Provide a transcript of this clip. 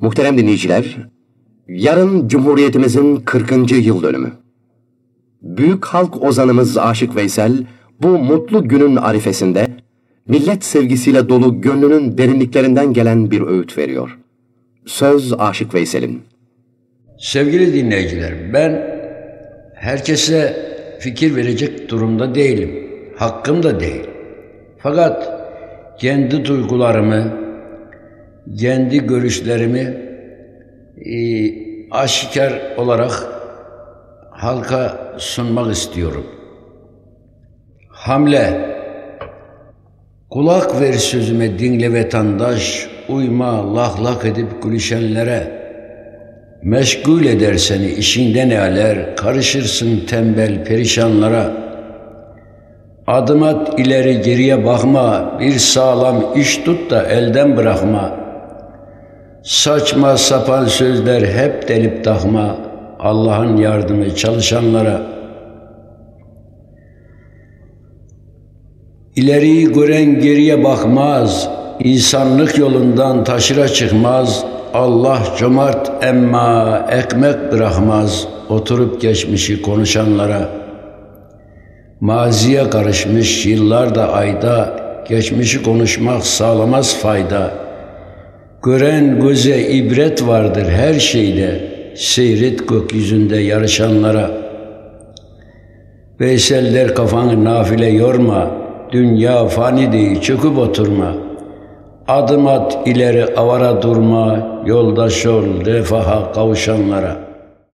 Muhterem dinleyiciler, yarın Cumhuriyetimizin 40. yıl dönümü. Büyük halk ozanımız Aşık Veysel, bu mutlu günün arifesinde, millet sevgisiyle dolu gönlünün derinliklerinden gelen bir öğüt veriyor. Söz Aşık Veysel'in. Sevgili dinleyiciler, ben herkese fikir verecek durumda değilim. Hakkım da değil. Fakat kendi duygularımı, kendi görüşlerimi e, aşikar olarak halka sunmak istiyorum. Hamle Kulak ver sözüme dinle vatandaş, uyma lak lak edip gülüşenlere. Meşgul eder seni işinden aler, karışırsın tembel perişanlara. Adım at ileri geriye bakma, bir sağlam iş tut da elden bırakma. Saçma sapan sözler hep delip takma, Allah'ın yardımı çalışanlara.'' İleriyi gören geriye bakmaz, insanlık yolundan taşıra çıkmaz, Allah cömert emma ekmek bırakmaz, oturup geçmişi konuşanlara. Maziye karışmış yıllarda ayda, geçmişi konuşmak sağlamaz fayda. Gören göze ibret vardır her şeyde, seyret gökyüzünde yarışanlara. Veysel der kafanı nafile yorma, Dünya fani değil çöküp oturma. Adım at ileri avara durma, yoldaş ol refaha kavuşanlara.''